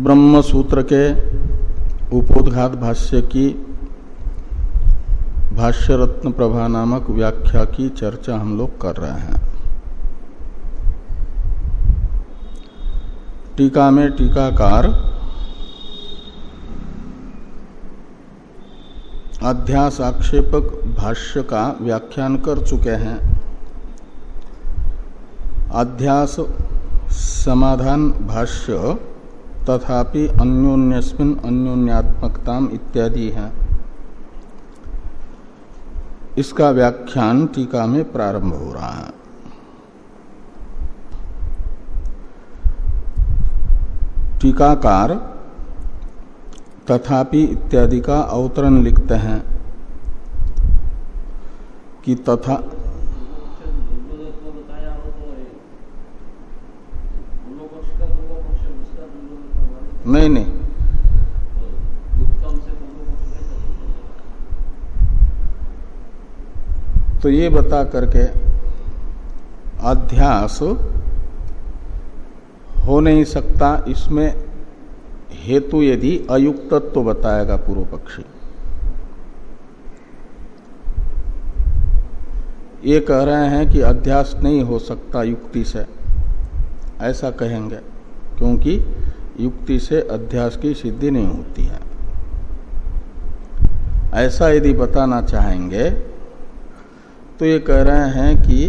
ब्रह्म सूत्र के उपोदघात भाष्य की भाष्य रत्न प्रभा नामक व्याख्या की चर्चा हम लोग कर रहे हैं। टीका में टीकाकार अध्यास आक्षेपक भाष्य का व्याख्यान कर चुके हैं। अध्यास समाधान भाष्य तथापि अन्योन्यस्मिन अन्योन्यात्मकता इत्यादि है। इसका व्याख्यान टीका में प्रारंभ हो रहा है। टीकाकार तथापि इत्यादि का अवतरण लिखते हैं कि तथा नहीं नहीं। तो ये बता करके अध्यास हो नहीं सकता, इसमें हेतु यदि अयुक्तत्व तो बताएगा पूर्व पक्षी। ये कह रहे हैं कि अध्यास नहीं हो सकता युक्ति से, ऐसा कहेंगे, क्योंकि युक्ति से अध्यास की सिद्धि नहीं होती है। ऐसा यदि बताना चाहेंगे तो ये कह रहे हैं कि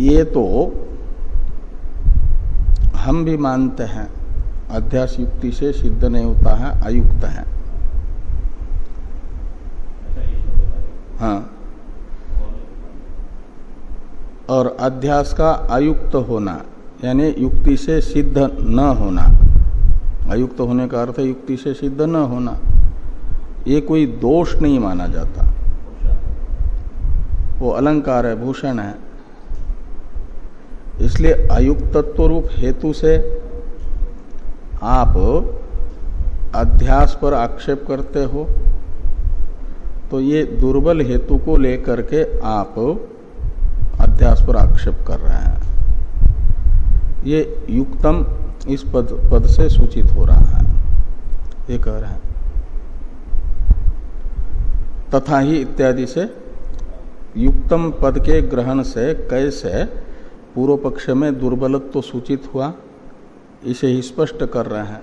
ये तो हम भी मानते हैं, अध्यास युक्ति से सिद्ध नहीं होता है, अयुक्त है। हाँ। और अध्यास का अयुक्त होना यानी युक्ति से सिद्ध न होना। अयुक्त होने का अर्थ है युक्ति से सिद्ध न होना। ये कोई दोष नहीं माना जाता। वो अलंकार है, भूषण है। इसलिए अयुक्तत्व रूप हेतु से आप अध्यास पर आक्षेप करते हो तो ये दुर्बल हेतु को लेकर के आप अध्यास पर आक्षेप कर रहे हैं। ये युक्तम इस पद पद से सूचित हो रहा है। ये कह रहे हैं। तथा ही इत्यादि से युक्तम पद के ग्रहण से कैसे पूर्व पक्ष में दुर्बलत्व तो सूचित हुआ, इसे ही स्पष्ट कर रहे हैं।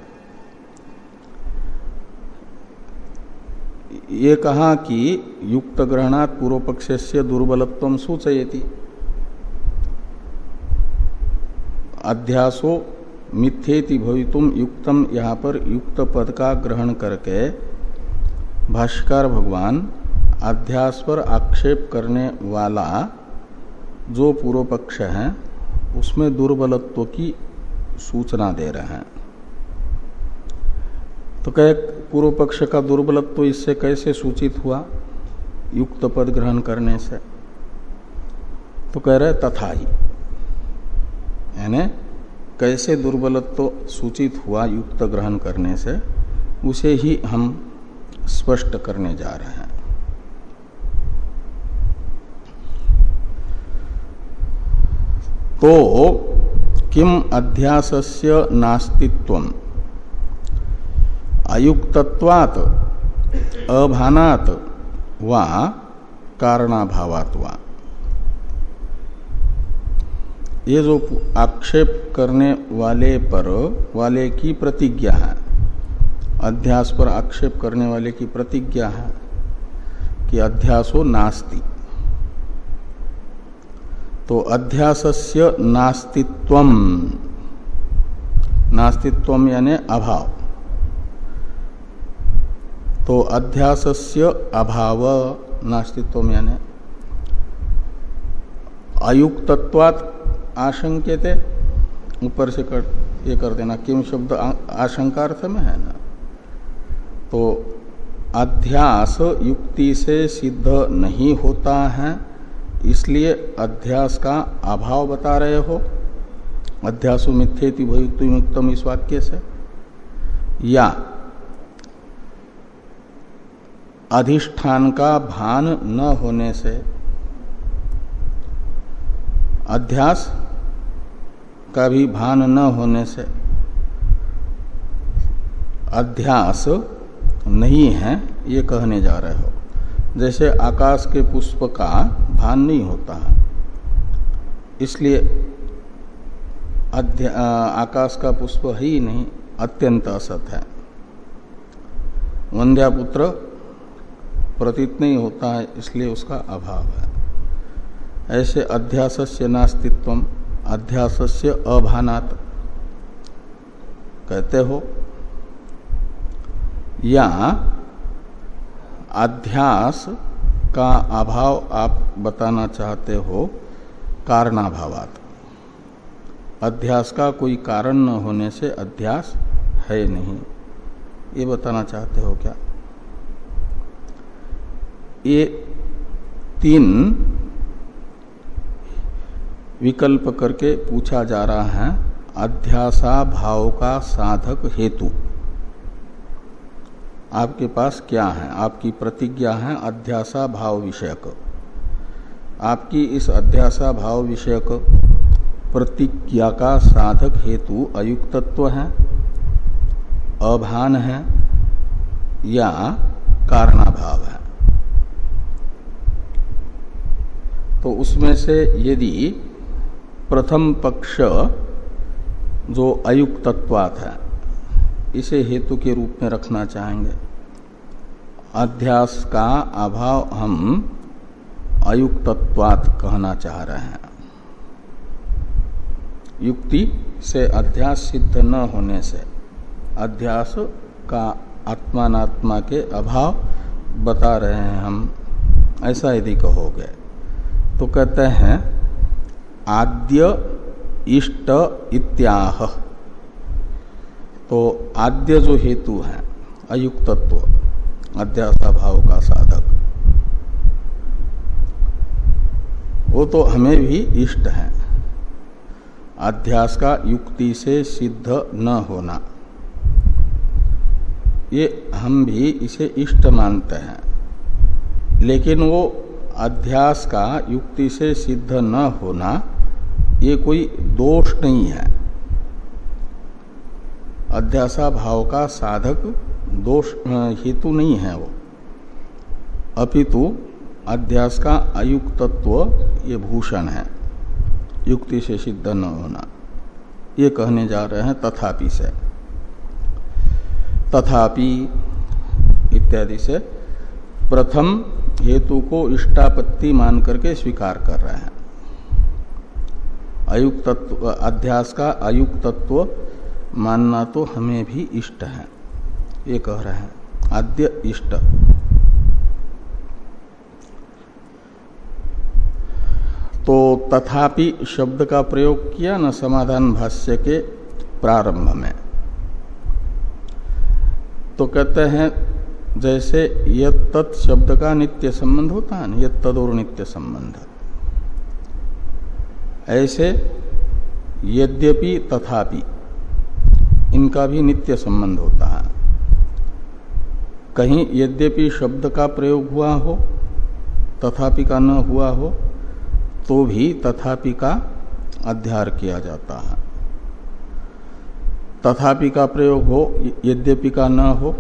ये कहा कि युक्त ग्रहणात पूर्व पक्ष से दुर्बलत्व सूचयती। अध्यासो मिथ्येति भवितुम युक्तम यहाँ पर युक्त पद का ग्रहण करके भाष्कर भगवान अध्यास पर आक्षेप करने वाला जो पूर्व पक्ष है, उसमें दुर्बलत्व की सूचना दे रहे हैं। तो कह पूर्व पक्ष का दुर्बलत्व इससे कैसे सूचित हुआ? युक्त पद ग्रहण करने से। तो कह रहे, तथा ही। यानी कैसे दुर्बलत्व सूचित हुआ युक्त ग्रहण करने से, उसे ही हम स्पष्ट करने जा रहे हैं। तो किम अध्यासस्य नास्तित्व? अयुक्तत्वात्, अभानात वा कारणाभावात वा? ये जो आक्षेप करने वाले पर, वाले की प्रतिज्ञा है, अध्यास पर आक्षेप करने वाले की प्रतिज्ञा है कि अध्यासो नास्ति। तो अध्यासस्य नास्तित्वम नास्तित्वम यानी अभाव। तो अध्यासस्य अभाव नास्तित्व यानी अयुक्तत्वात् आशंक्यते ऊपर से कर, ये कर देना, किम शब्द आशंकार्थ में है ना? तो अध्यास युक्ति से सिद्ध नहीं होता है, इसलिए अध्यास का अभाव बता रहे हो। अध्यासो मिथ्येति भयुक्तम इस वाक्य से। या अधिष्ठान का भान न होने से अध्यास का भी भान न होने से अध्यास नहीं है, ये कहने जा रहे हो। जैसे आकाश के पुष्प का भान नहीं होता है इसलिए आकाश का पुष्प ही नहीं, अत्यंत असत है। वंध्यापुत्र प्रतीत नहीं होता है, इसलिए उसका अभाव है। ऐसे अध्यासस्य नास्तित्व अध्यासस्य अभानात। कहते हो? या अध्यास का अभाव आप बताना चाहते हो, कारणाभावात। अध्यास का कोई कारण न होने से अध्यास है नहीं। ये बताना चाहते हो क्या? ये तीन विकल्प करके पूछा जा रहा है अध्यासा भाव का साधक हेतु। आपके पास क्या है? आपकी प्रतिज्ञा है अध्यासा भाव विषयक। आपकी इस अध्यासा भाव विषयक प्रतिज्ञा का साधक हेतु अयुक्तत्व है, अभान है, या कारणाभाव है। तो उसमें से यदि प्रथम पक्ष जो अयुक्तत्वात है, इसे हेतु के रूप में रखना चाहेंगे। अध्यास का अभाव हम अयुक्तत्वात कहना चाह रहे हैं। युक्ति से अध्यास सिद्ध न होने से, अध्यास का आत्मात्मा के अभाव बता रहे हैं हम, ऐसा यदि कहोगे तो कहते हैं आद्य इष्ट इत्याह। तो आद्य जो हेतु है, अयुक्तत्व अध्यासा भाव का साधक, वो तो हमें भी इष्ट है। अध्यास का युक्ति से सिद्ध न होना, ये हम भी इसे इष्ट मानते हैं। लेकिन वो अध्यास का युक्ति से सिद्ध न होना ये कोई दोष नहीं है। अध्यासा भाव का साधक दोष हेतु नहीं है वो। अपितु अध्यास का अयुक्तत्व ये भूषण है। युक्ति से सिद्ध न होना। ये कहने जा रहे हैं तथापि से। तथापि इत्यादि से प्रथम हेतु को इष्टापत्ति मान करके स्वीकार कर रहे हैं। अयुक्तत्व अध्यास का अयुक्तत्व मानना तो हमें भी इष्ट है। ये कह रहे हैं, आद्य इष्ट। तो तथापि शब्द का प्रयोग किया न समाधान भाष्य के प्रारंभ में। तो कहते हैं, जैसे यद तत् शब्द का नित्य संबंध होता है ना यद तद और नित्य संबंध। ऐसे यद्यपि तथापि इनका भी नित्य संबंध होता है। कहीं यद्यपि शब्द का प्रयोग हुआ हो, तथापि का न हुआ हो तो भी तथापि का अध्यार किया जाता है। तथापि का प्रयोग हो, यद्यपि का न हो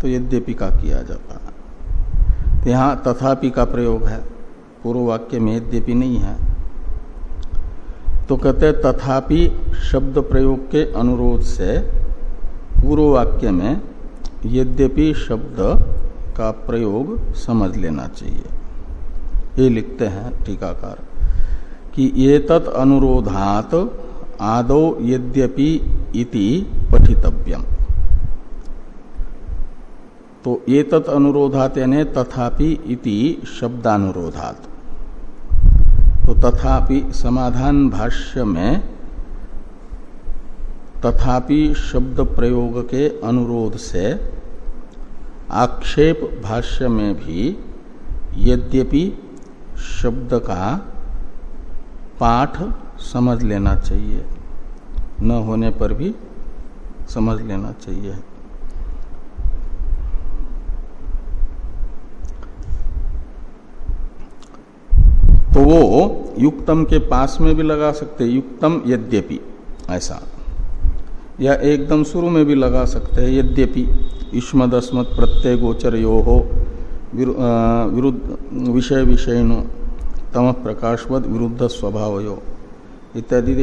तो यद्यपि का किया जाता है। तो यहाँ तथापि का प्रयोग है। पूर्व वाक्य में यद्यपि नहीं है। तो कहते तथापि शब्द प्रयोग के अनुरोध से पूर्व वाक्य में यद्यपि शब्द का प्रयोग समझ लेना चाहिए। ये लिखते हैं टीकाकार कि ये तत् अनुरोधात आदौ यद्यपि इति पठितव्यम। तो ये तत् अनुरोधात यानी तथापि इति शब्दानुरोधात। तो तथापि समाधान भाष्य में तथापि शब्द प्रयोग के अनुरोध से आक्षेप भाष्य में भी यद्यपि शब्द का पाठ समझ लेना चाहिए, न होने पर भी समझ लेना चाहिए। तो वो युक्तम के पास में भी लगा सकते, युक्तम यद्यपि, ऐसा। या एकदम शुरू में भी लगा सकते हैं, यद्यपि। युष्मद अस्मद प्रत्यय गोचर यो हो विरुद्ध विषय विषयनो तम प्रकाशवद विरुद्ध स्वभाव यो इत्यादि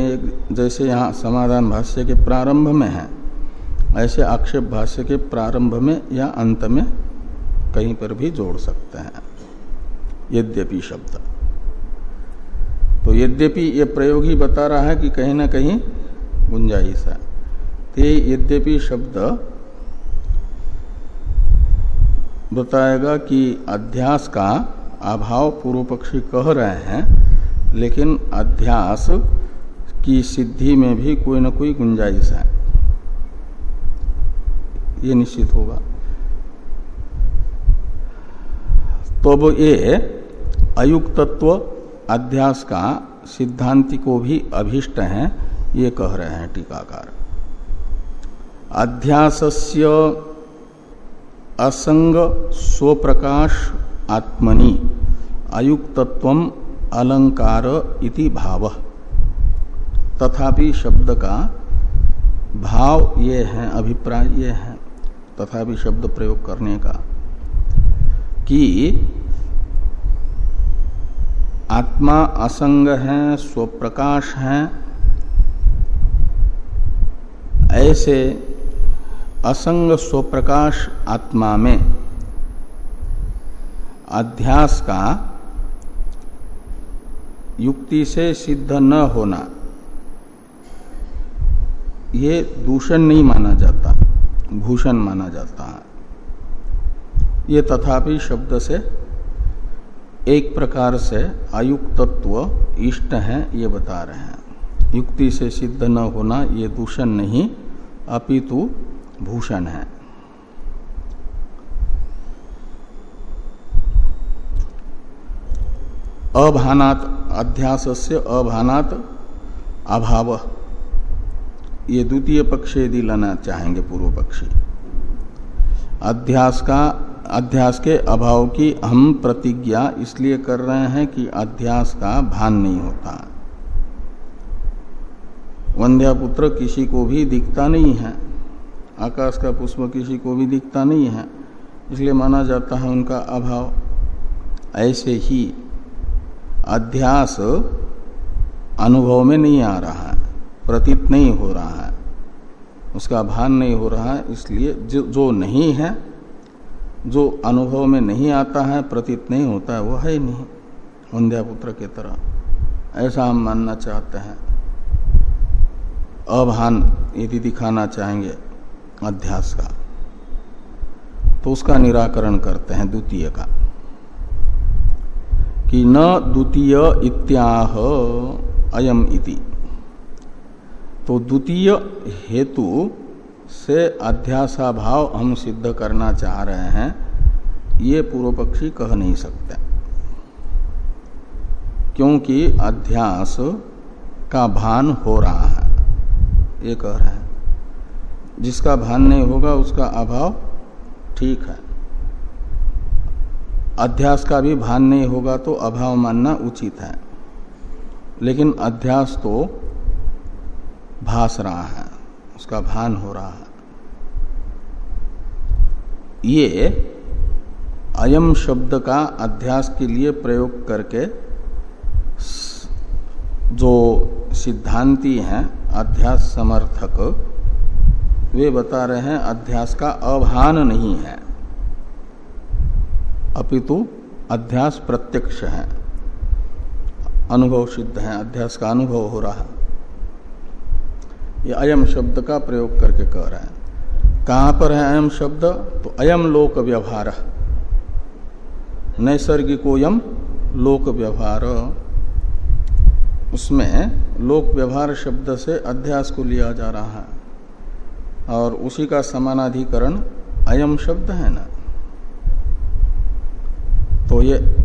जैसे यहाँ समाधान भाष्य के प्रारंभ में है, ऐसे आक्षेप भाष्य के प्रारंभ में या अंत में कहीं पर भी जोड़ सकते हैं। यद्यपि शब्द। तो यद्यपि ये प्रयोग ही बता रहा है कि कहीं ना कहीं गुंजाइश है। तो यद्यपि शब्द बताएगा कि अध्यास का अभाव पूर्व पक्षी कह रहे हैं, लेकिन अध्यास की सिद्धि में भी कोई ना कोई गुंजाइश है। ये निश्चित होगा। तो ये अयुक्तत्व अध्यास का सिद्धांति को भी अभिष्ट है, ये कह रहे हैं टीकाकार। अध्यासस्य असंग स्वप्रकाश आत्मनि, अयुक्तत्व अलंकार इति भाव। तथापि शब्द का भाव ये है, अभिप्राय ये है, तथापि शब्द प्रयोग करने का, कि आत्मा असंग है, स्वप्रकाश है, ऐसे असंग, स्वप्रकाश आत्मा में अध्यास का युक्ति से सिद्ध न होना, ये दूषण नहीं माना जाता, भूषण माना जाता है। ये तथापि शब्द से एक प्रकार से अयुक्तत्व इष्ट है, ये बता रहे हैं। युक्ति से सिद्ध न होना, ये दूषण नहीं, अपितु भूषण है। अभानात अध्यास से अभानात अभाव। ये द्वितीय पक्ष यदि लाना चाहेंगे पूर्व पक्षी। अध्यास का अध्यास के अभाव की हम प्रतिज्ञा इसलिए कर रहे हैं कि अध्यास का भान नहीं होता। वंध्या पुत्र किसी को भी दिखता नहीं है। आकाश का पुष्प किसी को भी दिखता नहीं है। इसलिए माना जाता है उनका अभाव। ऐसे ही अध्यास अनुभव में नहीं आ रहा है। प्रतीत नहीं हो रहा है। उसका भान नहीं हो रहा है। इसलिए जो, जो नहीं है जो अनुभव में नहीं आता है, प्रतीत नहीं होता है, वो है ही नहीं, वंध्यापुत्र की तरह। ऐसा हम मानना चाहते हैं। अभान यदि दिखाना चाहेंगे अध्यास का। तो उसका निराकरण करते हैं द्वितीय का। कि न द्वितीय इत्याह अयम इति। तो द्वितीय हेतु से अध्यासा भाव हम सिद्ध करना चाह रहे हैं, ये पूर्व पक्षी कह नहीं सकते। क्योंकि अध्यास का भान हो रहा है, ये कह रहे हैं। जिसका भान नहीं होगा, उसका अभाव ठीक है। अध्यास का भी भान नहीं होगा तो अभाव मानना उचित है। लेकिन अध्यास तो भास रहा है, उसका भान हो रहा है। ये अयम शब्द का अध्यास के लिए प्रयोग करके जो सिद्धांती हैं, अध्यास समर्थक, वे बता रहे हैं अध्यास का अभान नहीं है। अपितु अध्यास प्रत्यक्ष है। अनुभव सिद्ध है, अध्यास का अनुभव हो रहा है। ये अयम शब्द का प्रयोग करके कह रहे हैं। कहाँ पर है अयम शब्द? तो अयम लोक व्यवहार। नैसर्गिकोयम लोक व्यवहार। उसमें लोक व्यवहार शब्द से अध्यास को लिया जा रहा है। और उसी का समानाधिकरण अयम शब्द है ना। तो ये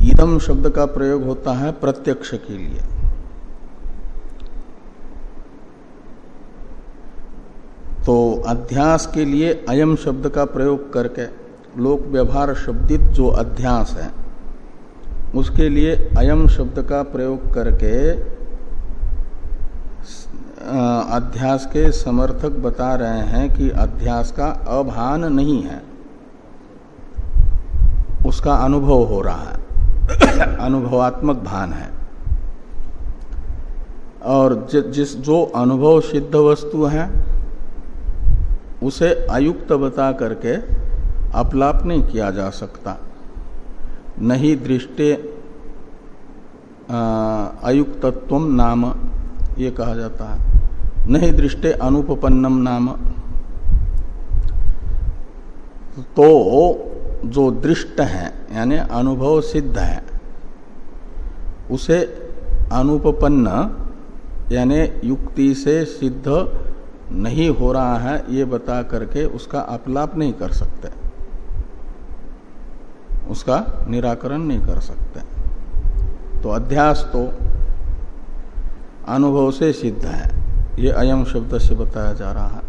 इदम शब्द का प्रयोग होता है प्रत्यक्ष के लिए। तो अध्यास के लिए अयम शब्द का प्रयोग करके लोक व्यवहार शब्दित जो अध्यास है, उसके लिए अयम शब्द का प्रयोग करके अध्यास के समर्थक बता रहे हैं कि अध्यास का अभान नहीं है। उसका अनुभव हो रहा है। अनुभवात्मक भान है। और जिस जो अनुभव सिद्ध वस्तु है उसे अयुक्त बता करके अपलाप नहीं किया जा सकता। नहीं दृष्टि अयुक्तत्व नाम, ये कहा जाता है। नहीं दृष्टि अनुपन्नम नाम। तो जो दृष्ट है, यानी अनुभव सिद्ध है, उसे अनुपन्न यानी युक्ति से सिद्ध नहीं हो रहा है ये बता करके उसका अपलाप नहीं कर सकते। उसका निराकरण नहीं कर सकते। तो अध्यास तो अनुभव से सिद्ध है। ये अयम शब्द से बताया जा रहा है।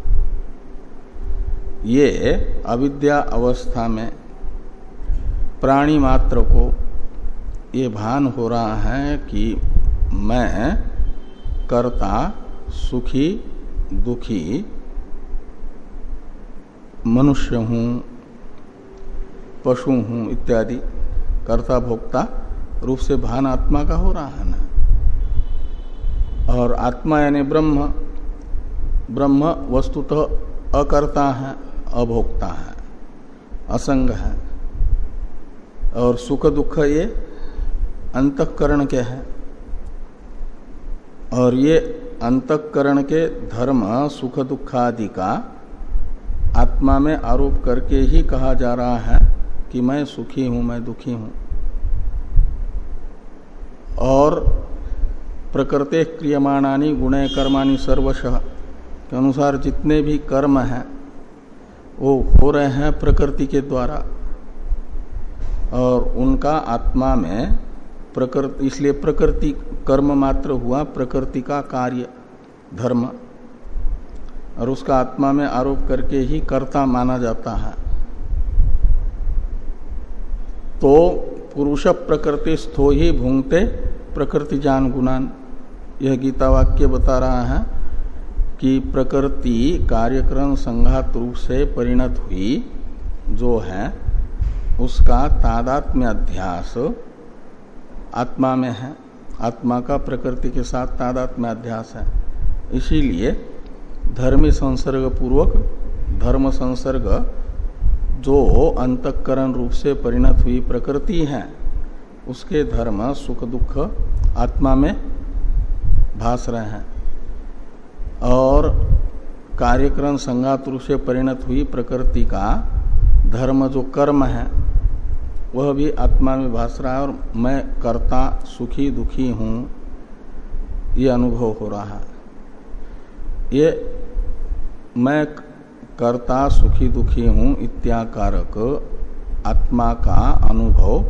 ये अविद्या अवस्था में प्राणी मात्र को ये भान हो रहा है कि मैं कर्ता सुखी दुखी, मनुष्य हूँ, पशु हूँ इत्यादि कर्ता भोक्ता रूप से भान आत्मा का हो रहा है ना? और आत्मा यानी ब्रह्म ब्रह्म वस्तुतः अकर्ता है, अभोक्ता है, असंग है। और सुख दुख ये अंतकरण के है। और ये अंतकरण के धर्म, सुख दुखादि का आत्मा में आरोप करके ही कहा जा रहा है कि मैं सुखी हूँ, मैं दुखी हूँ। और प्रकृति क्रियमाणानी, गुणे, कर्माणी सर्वश। के अनुसार जितने भी कर्म हैं, वो हो रहे हैं प्रकृति के द्वारा। और उनका आत्मा में प्रकृति, इसलिए प्रकृति कर्म मात्र हुआ, प्रकृति का कार्य, धर्म। और उसका आत्मा में आरोप करके ही कर्ता माना जाता है। तो पुरुष प्रकृति स्थो ही भूंगते, प्रकृति जान गुणान यह गीता वाक्य बता रहा है कि प्रकृति कार्यक्रम संघात रूप से परिणत हुई, जो है, उसका तादात्म्य अध्यास आत्मा में है। आत्मा का प्रकृति के साथ तादात्म्य अध्यास है। इसीलिए धर्मी संसर्ग पूर्वक धर्म संसर्ग जो अंतकरण रूप से परिणत हुई प्रकृति है, उसके धर्म सुख दुख आत्मा में भास रहे हैं। और कार्यक्रम संगात रूप से परिणत हुई प्रकृति का धर्म जो कर्म है वह भी आत्मा में भास रहा है और मैं कर्ता सुखी दुखी हूँ। ये अनुभव हो रहा है। ये मैं कर्ता सुखी दुखी हूँ इत्याकारक आत्मा का अनुभव,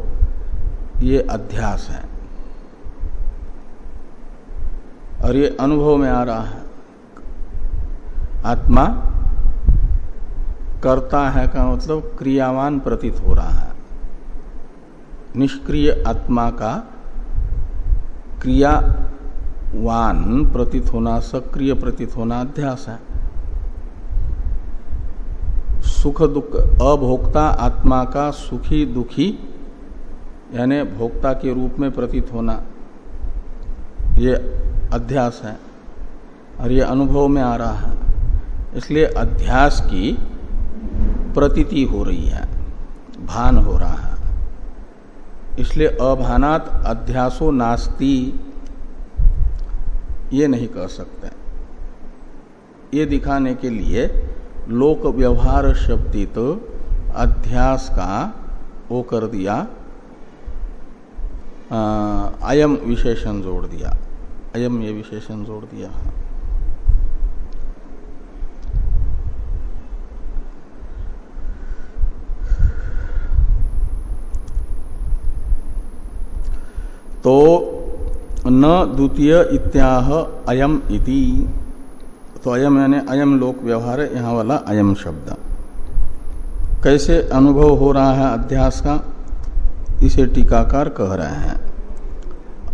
ये अध्यास है। और ये अनुभव में आ रहा है। आत्मा करता है का मतलब क्रियावान प्रतीत हो रहा है। निष्क्रिय आत्मा का क्रियावान प्रतीत होना, सक्रिय प्रतीत होना अध्यास है। सुख दुख, अभोक्ता आत्मा का सुखी दुखी, यानी भोक्ता के रूप में प्रतीत होना, ये अध्यास है और ये अनुभव में आ रहा है। इसलिए अध्यास की प्रतीति हो रही है, भान हो रहा है। इसलिए अभानात अध्यासो नास्ति। ये नहीं कह सकते। ये दिखाने के लिए लोक व्यवहार शब्दित तो अध्यास का वो कर दिया अयम विशेषण जोड़ दिया। अयम ये विशेषण जोड़ दिया। है तो न द्वितीय इत्याह अयम इति। तो अयम यानी अयम लोक व्यवहार है यहाँ वाला अयम शब्द। कैसे अनुभव हो रहा है अध्यास का? इसे टीकाकार कह रहे हैं।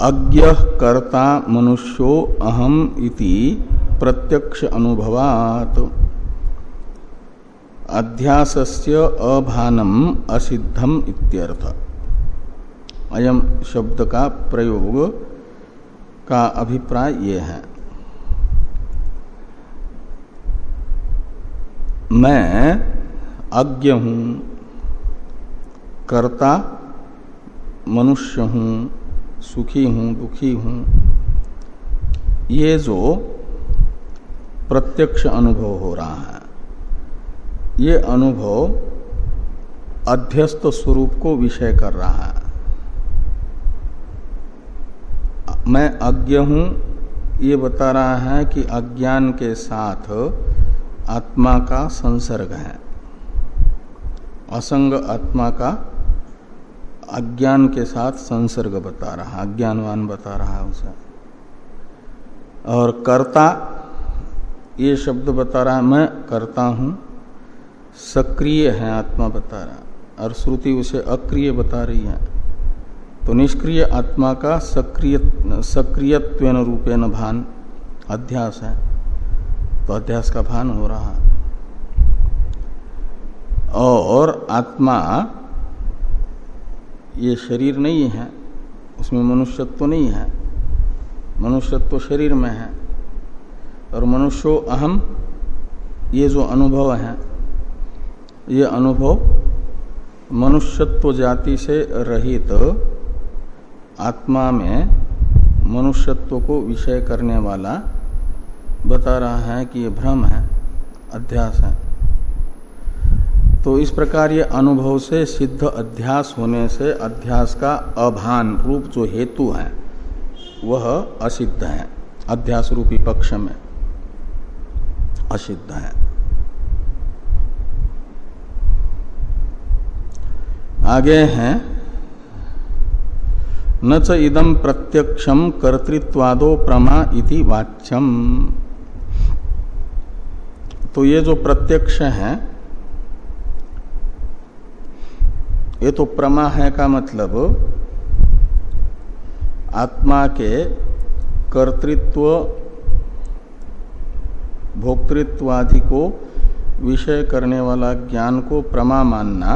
अज्ञ कर्ता मनुष्यो अहम इति प्रत्यक्ष अनुभवात। अध्यासस्य अभानम असिद्धम इत्यर्थ। अयम शब्द का प्रयोग का अभिप्राय ये है। मैं अज्ञ हूँ, कर्ता, मनुष्य हूँ, सुखी हूँ, दुखी हूँ, ये जो प्रत्यक्ष अनुभव हो रहा है, ये अनुभव अध्यस्त स्वरूप को विषय कर रहा है। मैं अज्ञ हूँ। ये बता रहा है कि अज्ञान के साथ आत्मा का संसर्ग है। असंग आत्मा का अज्ञान के साथ संसर्ग बता रहा है, अज्ञानवान बता रहा है उसे। और कर्ता, ये शब्द बता रहा है, मैं करता हूँ। सक्रिय है आत्मा बता रहा और श्रुति उसे अक्रिय बता रही है। तो निष्क्रिय आत्मा का सक्रिय सक्रियत्व रूपेण भान, अध्यास है। तो अध्यास का भान हो रहा है। और आत्मा, ये शरीर नहीं है, उसमें मनुष्यत्व नहीं है। मनुष्यत्व शरीर में है। और मनुष्यो अहम, ये जो अनुभव है, ये अनुभव मनुष्यत्व जाति से रहित आत्मा में मनुष्यत्व को विषय करने वाला बता रहा है कि ये भ्रम है, अध्यास है। तो इस प्रकार ये अनुभव से सिद्ध अध्यास होने से अध्यास का अभान रूप जो हेतु है, वह असिद्ध है। अध्यास रूपी पक्ष में असिद्ध है। आगे हैं न च इदम प्रत्यक्षम कर्तृत्वादो प्रमा इति वाच्यम। तो ये जो प्रत्यक्ष है, ये तो प्रमा है का मतलब आत्मा के कर्तृत्व भोक्तृत्व आदि को विषय करने वाला ज्ञान को प्रमा मानना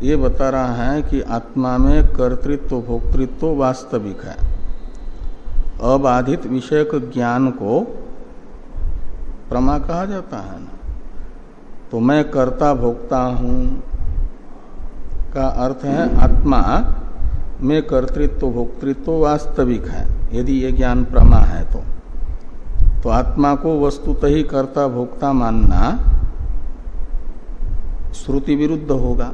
ये बता रहा है कि आत्मा में कर्तृत्व, भोक्तृत्व वास्तविक है। अबाधित विषयक ज्ञान को प्रमा कहा जाता है ना? तो मैं कर्ता, भोक्ता हूँ का अर्थ है आत्मा में कर्तृत्व, भोक्तृत्व वास्तविक है। यदि ये ज्ञान प्रमा है तो तो आत्मा को वस्तुत ही कर्ता, भोक्ता मानना श्रुति विरुद्ध होगा।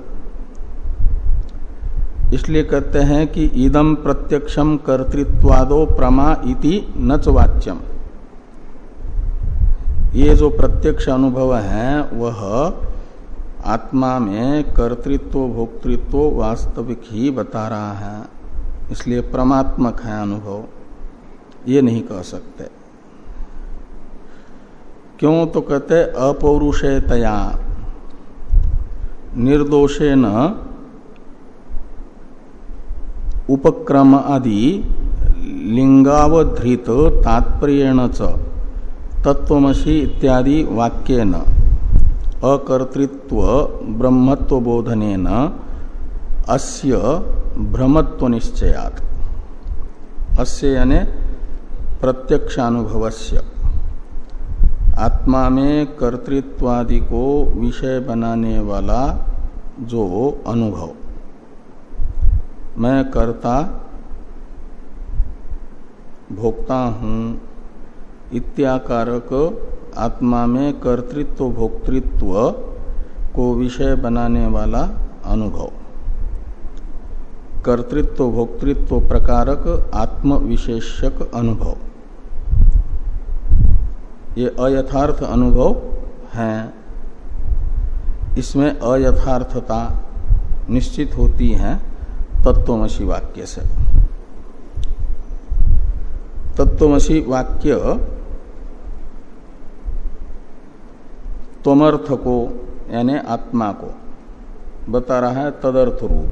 इसलिए कहते हैं कि इदम प्रत्यक्षम कर्तृत्वादो प्रमा इति नच वाच्यम ये जो प्रत्यक्ष अनुभव है, वह आत्मा में कर्तृत्व, भोक्तृत्व वास्तविक ही बता रहा है। इसलिए परमात्मक है अनुभव। ये नहीं कह सकते। क्यों तो कहते अपौरुषेतया। निर्दोषेन उपक्रम आदि, लिंगावधृत तात्पर्यण च इत्यादि वाक्यन, अकर्तृत्व ब्रह्मत्व बोधन अस्य भ्रमत्व निश्चयात अस्य यानी प्रत्यक्षानुभवस्य। आत्मा में कर्तृत्वादि को विषय बनाने वाला जो अनुभव। मैं कर्ता, भोक्ता हूँ। इत्याकारक आत्मा में कर्तृत्व, भोक्तृत्व को विषय बनाने वाला अनुभव। कर्तृत्व, भोक्तृत्व प्रकारक आत्म विशेषक अनुभव। ये अयथार्थ अनुभव है। इसमें अयथार्थता निश्चित होती है। तत्वमसी वाक्य से। तत्वमसी वाक्य तमर्थ को यानी आत्मा को बता रहा है तदर्थ रूप।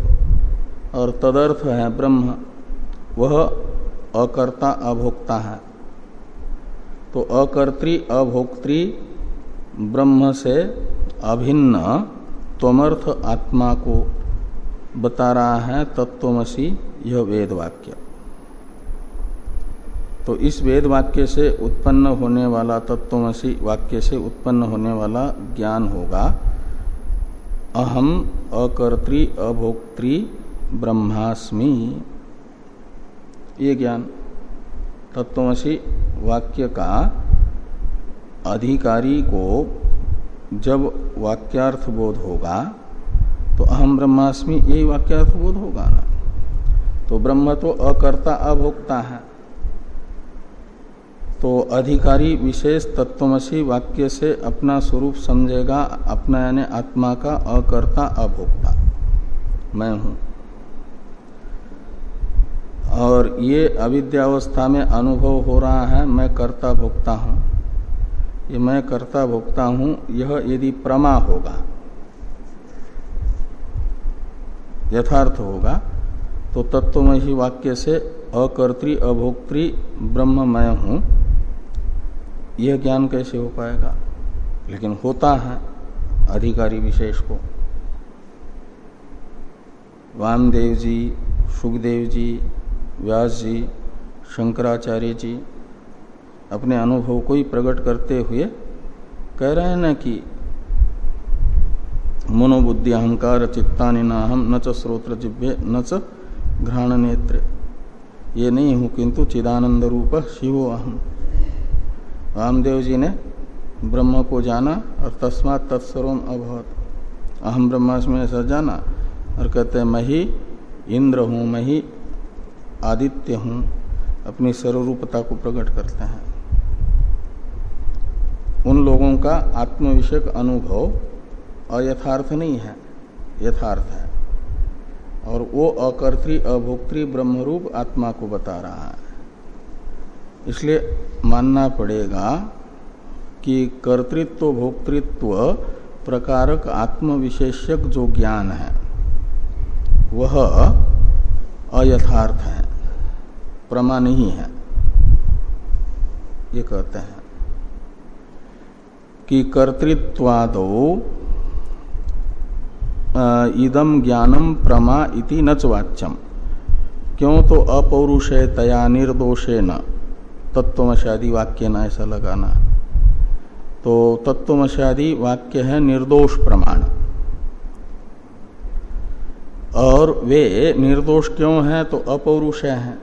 और तदर्थ है ब्रह्म। वह अकर्ता अभोक्ता है। तो अकर्त्री अभोक्त्री ब्रह्म से अभिन्न त्वमर्थ आत्मा को बता रहा है तत्वमसी यह वेद वाक्य। तो इस वेद वाक्य से उत्पन्न होने वाला तत्वमसी वाक्य से उत्पन्न होने वाला ज्ञान होगा। अहम अकर्तृ अभोक्तृ ब्रह्मास्मि। ये ज्ञान तत्वमसी वाक्य का अधिकारी को जब वाक्यार्थ बोध होगा तो अहम ब्रह्मास्मि यही वाक्यार्थ बोध होगा ना? तो ब्रह्म तो अकर्ता अभोक्ता है। तो अधिकारी विशेष तत्वमसी वाक्य से अपना स्वरूप समझेगा, अपना यानी आत्मा का अकर्ता अभोक्ता। मैं हूँ। और ये अविद्यावस्था में अनुभव हो रहा है, मैं कर्ता भोक्ता हूँ। ये मैं कर्ता भोक्ता हूँ, यह यदि प्रमा होगा यथार्थ होगा। तो तत्वमयी वाक्य से अकर्त्री, अभोक्त्री, ब्रह्ममय हूँ। यह ज्ञान कैसे हो पाएगा? लेकिन होता है अधिकारी विशेष को। वामदेव जी, सुखदेव जी, व्यास जी, शंकराचार्य जी अपने अनुभव को ही प्रकट करते हुए कह रहे हैं ना कि मनोबुद्धि, अहंकार चित्ता नाहम न च श्रोत्र जिव्य न च घ्राण नेत्र ये नहीं हूँ, किंतु चिदानंद रूप शिवो अहम रामदेव जी ने ब्रह्म को जाना और तस्मात तत्सर्वम अभवत। अहम ब्रह्मास्मि ऐसा जाना और कहते मैं ही इंद्र हूँ, मैं ही आदित्य हूँ। अपनी सर्वरूपता को प्रकट करते हैं। उन लोगों का आत्मविषयक अनुभव अयथार्थ नहीं है, यथार्थ है। और वो अकर्त्री अभोक्त्री ब्रह्मरूप आत्मा को बता रहा है। इसलिए मानना पड़ेगा कि कर्तृत्व, भोक्तृत्व प्रकारक आत्मविशेषक जो ज्ञान है, वह अयथार्थ है प्रमा नहीं है। ये कहते हैं कि कर्तृत्वादो इदम ज्ञानम प्रमा इति नच वाच्यम। क्यों तो अपौरुषेतया निर्दोषे न तत्वमशादी वाक्य न ऐसा लगाना। तो तत्वमशादी वाक्य है निर्दोष प्रमाण। और वे निर्दोष क्यों हैं तो अपौरुष हैं।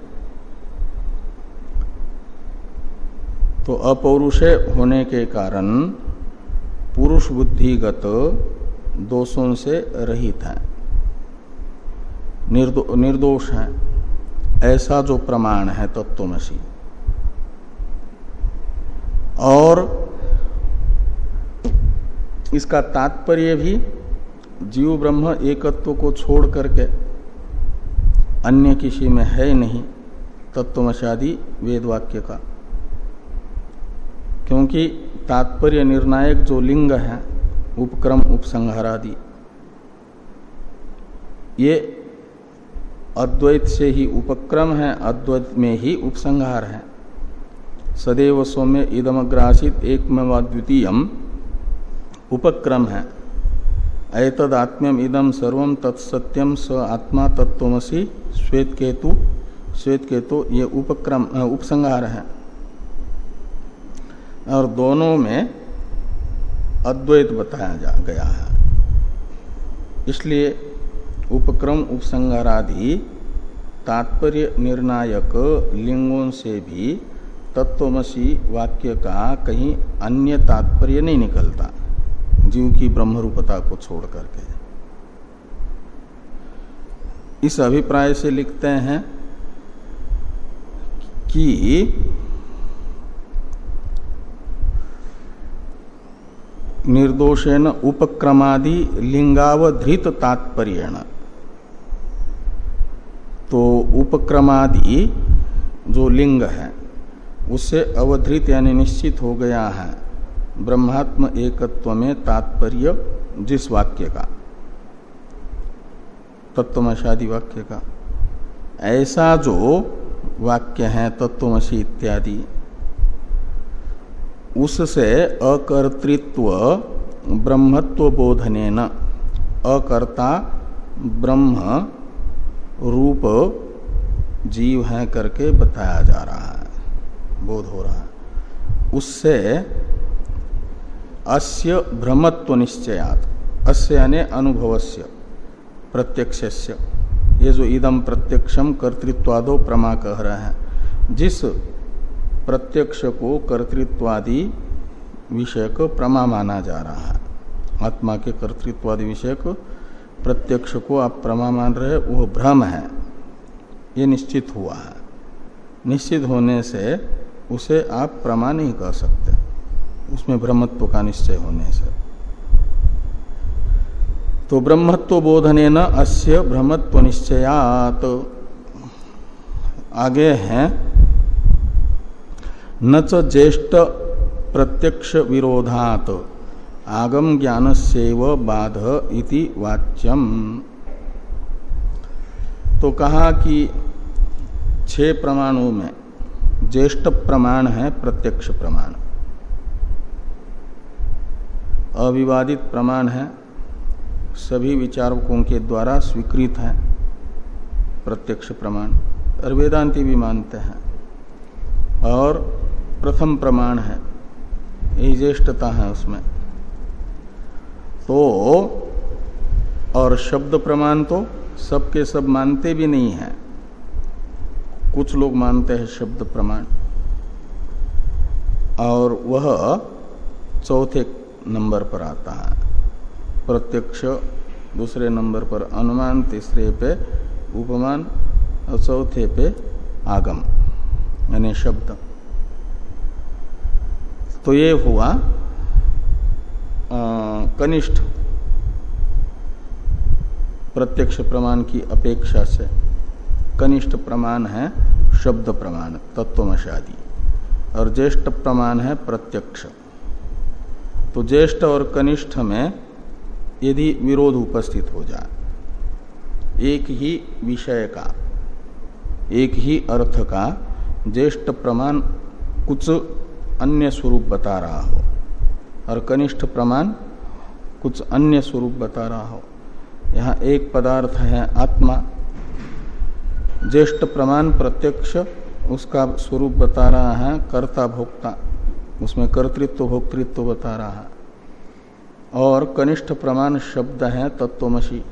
तो अपौरुष होने के कारण पुरुष बुद्धिगत दोषों से रहित है। निर्दो, निर्दोष है। ऐसा जो प्रमाण है तत्वमसी। और इसका तात्पर्य भी जीव ब्रह्म एकत्व को छोड़ करके अन्य किसी में है नहीं तत्वमशादी वेद वाक्य का। क्योंकि तात्पर्य निर्णायक जो लिंग है उपक्रम, उपसंहारादि। ये अद्वैत से ही उपक्रम है, अद्वैत में ही उपसंहार है। सदैव सौम्य इदमग्रासित एक द्वितीय उपक्रम है। ऐतद आत्म्यम इदम सर्व तत्सत्यम स आत्मा तत्वमसी श्वेत केतु श्वेत केतु ये उपक्रम उपसंहार है। और दोनों में अद्वैत बताया जा, गया है। इसलिए उपक्रम उपसंहारादि तात्पर्य निर्णायक लिंगों से भी तत्वमसी वाक्य का कहीं अन्य तात्पर्य नहीं निकलता, जीव की ब्रह्मरूपता को छोड़ करके। इस अभिप्राय से लिखते हैं कि निर्दोषेण उपक्रमादि लिंगावधृत तात्पर्य तो उपक्रमादि जो लिंग है, उससे अवधृत यानी निश्चित हो गया है ब्रह्मात्म एकत्व में तात्पर्य जिस वाक्य का। तत्वमशादि वाक्य का। ऐसा जो वाक्य है तत्वमसी इत्यादि उससे अकर्तृत्व ब्रह्मत्व बोधने न अकर्ता, ब्रह्म, रूप जीव है करके बताया जा रहा है, बोध हो रहा है। उससे अस्य भ्रमत्व निश्चयात। अस्य यानी अनुभवस्य, प्रत्यक्षस्य। ये जो इदम प्रत्यक्षम कर्तृत्वादो प्रमा कह रहे हैं, जिस प्रत्यक्ष को कर्तृत्वादि विषय को प्रमा माना जा रहा है। आत्मा के कर्तृत्वादि विषय को प्रत्यक्ष को आप प्रमा मान रहे, वो भ्रम है। ये निश्चित हुआ है। निश्चित होने से उसे आप प्रमा नहीं कह सकते। उसमें ब्रह्मत्व का निश्चय होने से। तो ब्रह्मत्व बोधने न अस्य ब्रह्मत्व निश्चयात। आगे हैं। न च ज्येष्ठ प्रत्यक्ष विरोधात। आगम ज्ञान से बाध इति वाच्यम। तो कहा कि छह प्रमाणों में ज्येष्ठ प्रमाण है, प्रत्यक्ष प्रमाण। अविवादित प्रमाण है, सभी विचारकों के द्वारा स्वीकृत है, प्रत्यक्ष प्रमाण। और वेदांति भी मानते हैं। और प्रथम प्रमाण है। यही ज्येष्ठता है उसमें। तो और शब्द प्रमाण तो सबके सब मानते भी नहीं है। कुछ लोग मानते हैं शब्द प्रमाण। और वह चौथे नंबर पर आता है। प्रत्यक्ष दूसरे नंबर पर अनुमान, तीसरे पे उपमान, और चौथे पे आगम, यानी शब्द। तो ये हुआ कनिष्ठ प्रत्यक्ष प्रमाण की अपेक्षा से। कनिष्ठ प्रमाण है शब्द प्रमाण, तत्वमशादी। और ज्येष्ठ प्रमाण है प्रत्यक्ष। तो ज्येष्ठ और कनिष्ठ में यदि विरोध उपस्थित हो जाए, एक ही विषय का, एक ही अर्थ का, ज्येष्ठ प्रमाण कुछ अन्य स्वरूप बता रहा हो। और कनिष्ठ प्रमाण, कुछ अन्य स्वरूप बता रहा हो। यहाँ एक पदार्थ है आत्मा। ज्येष्ठ प्रमाण प्रत्यक्ष, उसका स्वरूप बता रहा है, कर्ता भोक्ता। उसमें कर्तृत्व, भोक्तृत्व बता रहा है। और कनिष्ठ प्रमाण शब्द है तत्वमसी।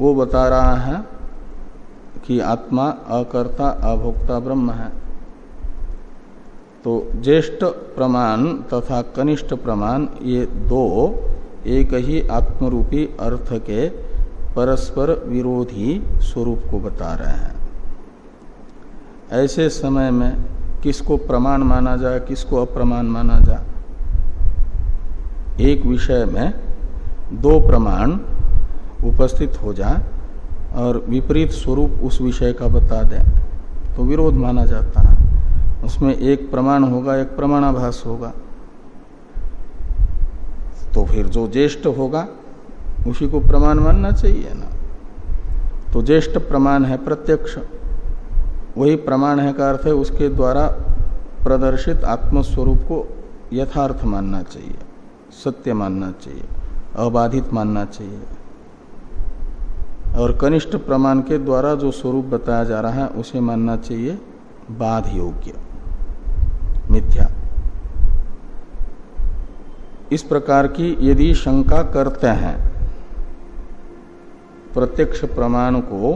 वो बता रहा है कि आत्मा अकर्ता, अभोक्ता ब्रह्म है। तो ज्येष्ठ प्रमाण तथा कनिष्ठ प्रमाण ये दो एक ही आत्मरूपी अर्थ के परस्पर विरोधी स्वरूप को बता रहे हैं। ऐसे समय में किसको प्रमाण माना जाए, किसको अप्रमाण माना जाए? एक विषय में दो प्रमाण उपस्थित हो जाए और विपरीत स्वरूप उस विषय का बता दें तो विरोध माना जाता है। उसमें एक प्रमाण होगा, एक प्रमाणाभास होगा। तो फिर जो ज्येष्ठ होगा, उसी को प्रमाण मानना चाहिए ना। तो ज्येष्ठ प्रमाण है प्रत्यक्ष। वही प्रमाण है का अर्थ है उसके द्वारा प्रदर्शित आत्मस्वरूप को यथार्थ मानना चाहिए, सत्य मानना चाहिए, अबाधित मानना चाहिए। और कनिष्ठ प्रमाण के द्वारा जो स्वरूप बताया जा रहा है, उसे मानना चाहिए बाध योग्य मिथ्या। इस प्रकार की यदि शंका करते हैं, प्रत्यक्ष प्रमाण को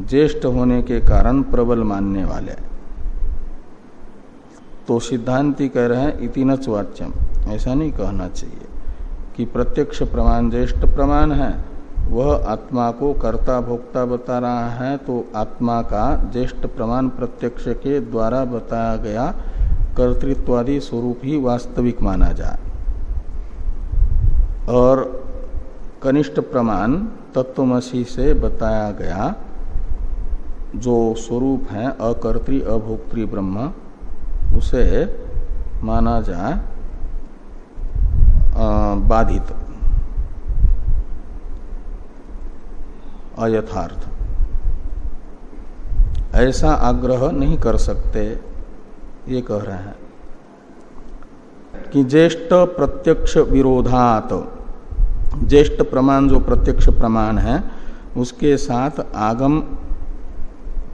ज्येष्ठ होने के कारण प्रबल मानने वाले तो सिद्धांति कह रहे हैं इतिनच वाच्यम। ऐसा नहीं कहना चाहिए कि प्रत्यक्ष प्रमाण ज्येष्ठ प्रमाण है। वह आत्मा को कर्ता भोक्ता बता रहा है तो आत्मा का ज्येष्ठ प्रमाण प्रत्यक्ष के द्वारा बताया गया कर्तृत्वादि स्वरूप ही वास्तविक माना जाए। और कनिष्ठ प्रमाण तत्वमसी से बताया गया जो स्वरूप है, अकर्तृ, अभोक्तृ ब्रह्म, उसे माना जाए बाधित। अयथार्थ। ऐसा आग्रह नहीं कर सकते, ये कह रहे हैं। कि ज्येष्ठ प्रत्यक्ष विरोधात, ज्येष्ठ प्रमाण, जो प्रत्यक्ष प्रमाण है, उसके साथ आगम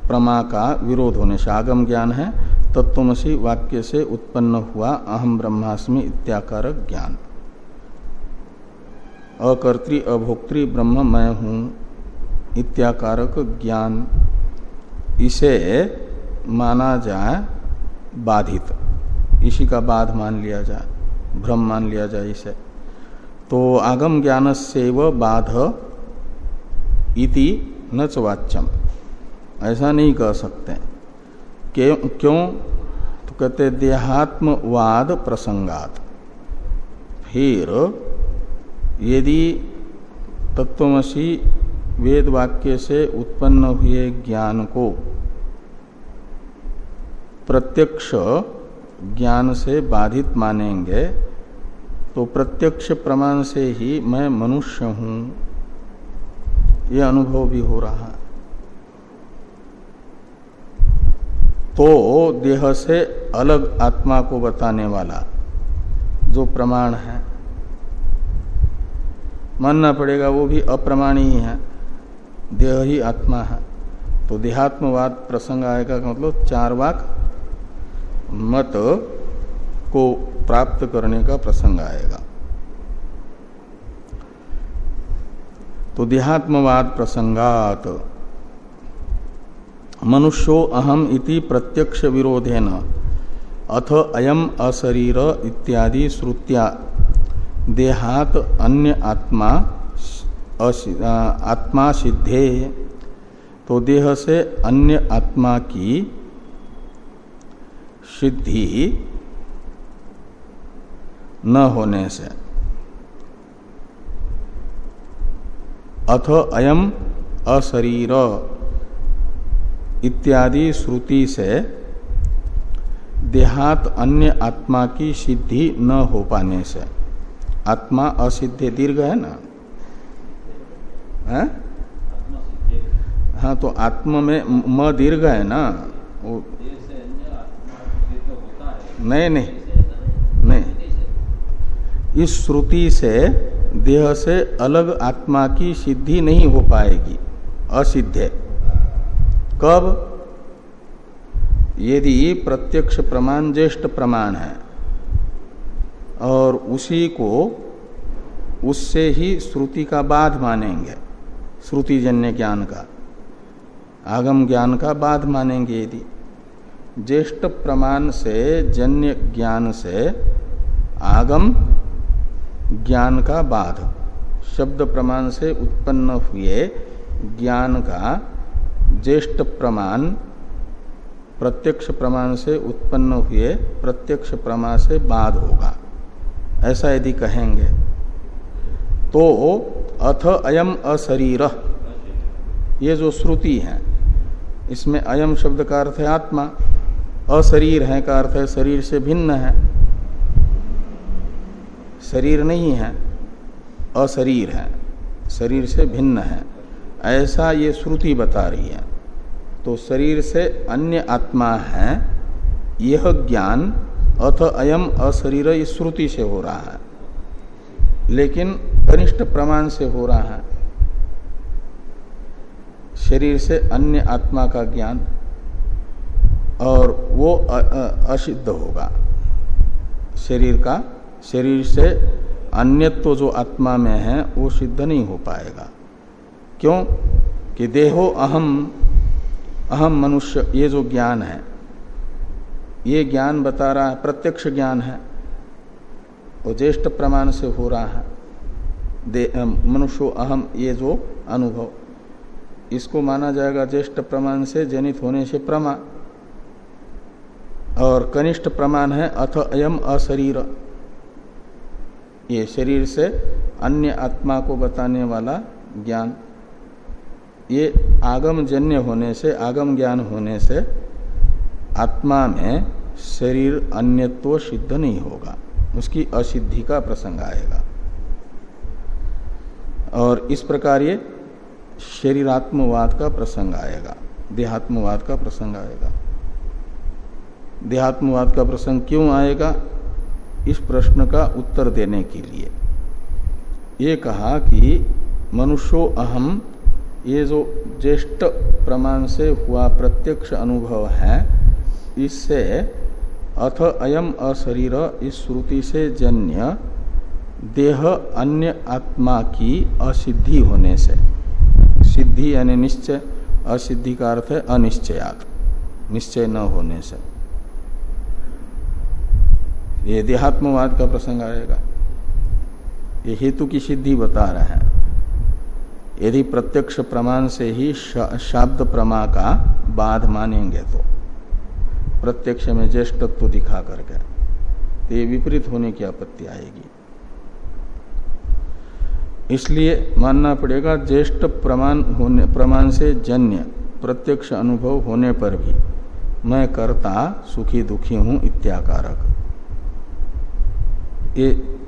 प्रमा का विरोध होने से, आगम ज्ञान है, तत्वमसी वाक्य से उत्पन्न हुआ अहम ब्रह्मास्मि इत्याकारक ज्ञान। अकर्तृ अभोक्तृ ब्रह्म मैं हूँ। इत्याकारक ज्ञान। इसे माना जाए बाधित। इसी का बाध मान लिया जाए, भ्रम मान लिया जाए इसे। तो आगम ज्ञान से व बाध इति न वाच्यम। ऐसा नहीं कह सकते। क्यों क्यों? तो कहते देहात्मवाद प्रसंगात। फिर यदि तत्वमसी वेद वाक्य से उत्पन्न हुए ज्ञान को प्रत्यक्ष ज्ञान से बाधित मानेंगे तो प्रत्यक्ष प्रमाण से ही मैं मनुष्य हूँ। यह अनुभव भी हो रहा है। तो देह से अलग आत्मा को बताने वाला जो प्रमाण है, मानना पड़ेगा वो भी अप्रमाण ही है। देह ही आत्मा है। तो देहात्मवाद प्रसंग आएगा का मतलब चार वाक मत को प्राप्त करने का प्रसंग आएगा। तो देहात्मवाद प्रसंगात मनुष्यो अहम इति प्रत्यक्ष विरोधेन अथ अयम अशरीर इत्यादि श्रुत्या देहात अन्य आत्मा आत्मा सिद्धे। तो देह से अन्य आत्मा की सिद्धि न होने से। अथ अयम अशरीर इत्यादि श्रुति से देहात अन्य आत्मा की सिद्धि न हो पाने से। आत्मा असिद्ध, दीर्घ है ना? है? हाँ तो आत्मा में म दीर्घ है ना? वो नहीं नहीं। नहीं। इस श्रुति से देह से अलग आत्मा की सिद्धि नहीं हो पाएगी। असिद्ध कब? यदि प्रत्यक्ष प्रमाण, ज्येष्ठ प्रमाण है। और उसी को उससे ही श्रुति का बाध मानेंगे। श्रुति जन्य ज्ञान का। आगम ज्ञान का बाध मानेंगे यदि। ज्येष्ठ प्रमाण से, जन्य ज्ञान से आगम ज्ञान का बाध शब्द प्रमाण से उत्पन्न हुए ज्ञान का ज्येष्ठ प्रमाण, प्रत्यक्ष प्रमाण से उत्पन्न हुए प्रत्यक्ष प्रमाण से बाध होगा। ऐसा यदि कहेंगे तो अथ अयम अशरीर। ये जो श्रुति है, इसमें अयम शब्द का अर्थ है आत्मा, अशरीर है का अर्थ है शरीर से भिन्न है। शरीर नहीं है, अशरीर है, शरीर से भिन्न है। ऐसा ये श्रुति बता रही है। तो शरीर से अन्य आत्मा है, यह ज्ञान अथ अयम अशरीर इस श्रुति से हो रहा है। लेकिन कनिष्ठ प्रमाण से हो रहा है। शरीर से अन्य आत्मा का ज्ञान और वो असिद्ध होगा। शरीर का, शरीर से अन्यत्व जो आत्मा में है, वो सिद्ध नहीं हो पाएगा। क्यों? कि देहो अहम अहम मनुष्य, ये जो ज्ञान है, ये ज्ञान बता रहा है, प्रत्यक्ष ज्ञान है, वो ज्येष्ठ प्रमाण से हो रहा है। मनुष्य अहम ये जो अनुभव। इसको माना जाएगा ज्येष्ठ प्रमाण से जनित होने से प्रमा। और कनिष्ठ प्रमाण है अथ अयम अशरीर। ये शरीर से अन्य आत्मा को बताने वाला ज्ञान। ये आगम जन्य होने से, आगम ज्ञान होने से आत्मा में शरीर अन्यत्व सिद्ध नहीं होगा। उसकी असिद्धि का प्रसंग आएगा। और इस प्रकार ये शरीरात्मवाद का प्रसंग आएगा, देहात्मवाद का प्रसंग आएगा। देहात्मवाद का प्रसंग क्यों आएगा? इस प्रश्न का उत्तर देने के लिए। ये कहा कि मनुष्यो अहम, ये जो ज्येष्ठ प्रमाण से हुआ प्रत्यक्ष अनुभव है, इससे अथ अयम अशरीर इस श्रुति से जन्य देह अन्य आत्मा की असिद्धि होने से। सिद्धि यानी निश्चय, असिद्धि का अर्थ है अनिश्चयात, निश्चय न होने से। ये देहात्मवाद का प्रसंग आएगा। ये हेतु की सिद्धि बता रहे हैं। यदि प्रत्यक्ष प्रमाण से ही शाब्द प्रमा का बाध मानेंगे तो प्रत्यक्ष में ज्येष्ठत्व दिखा करके तो ये विपरीत होने की आपत्ति आएगी। इसलिए मानना पड़ेगा ज्येष्ठ प्रमाण होने, प्रमाण से जन्य, प्रत्यक्ष अनुभव होने पर भी। मैं करता, सुखी दुखी हूँ इत्याकारक। ये